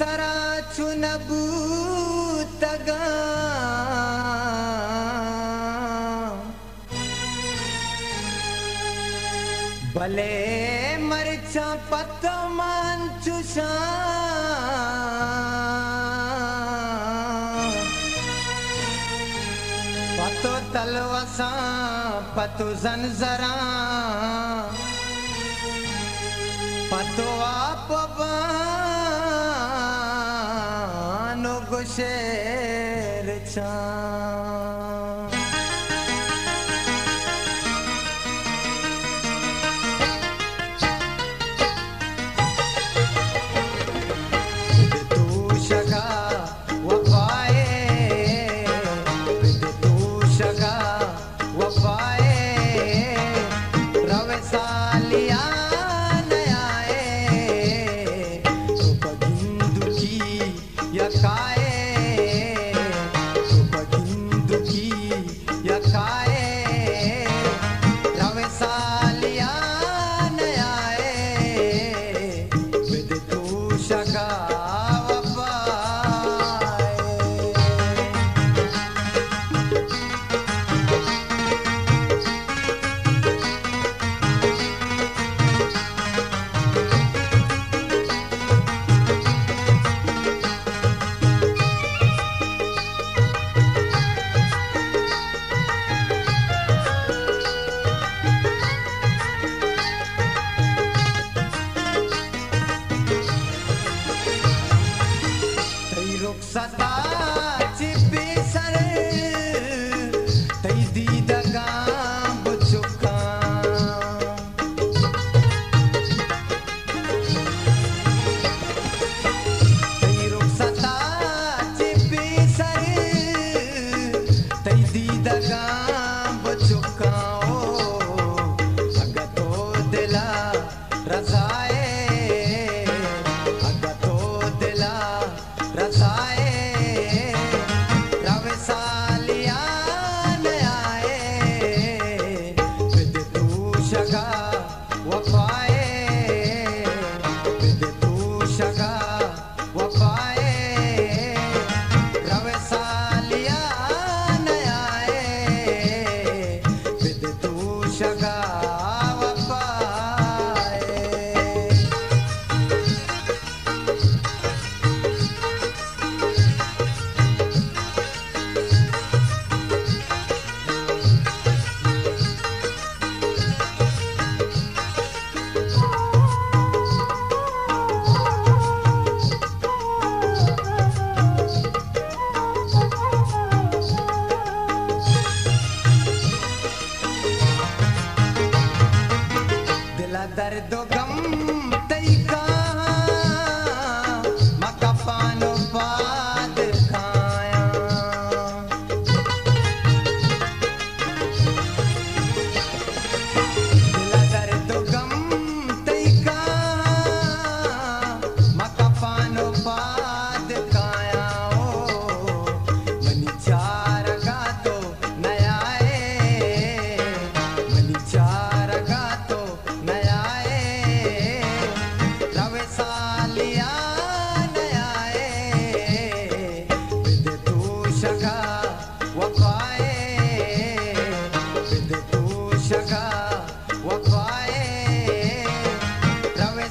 साछ भले मरचा पत मान चुसा पतो तलवसा पतो ज़ना पतो आप प খোশের চাঁদ जगा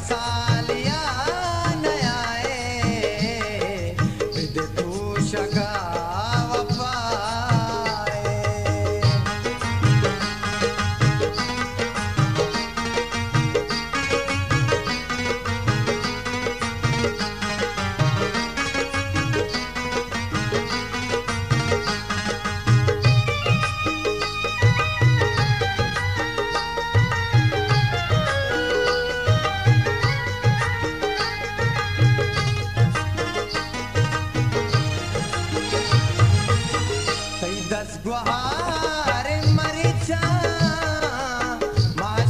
さい。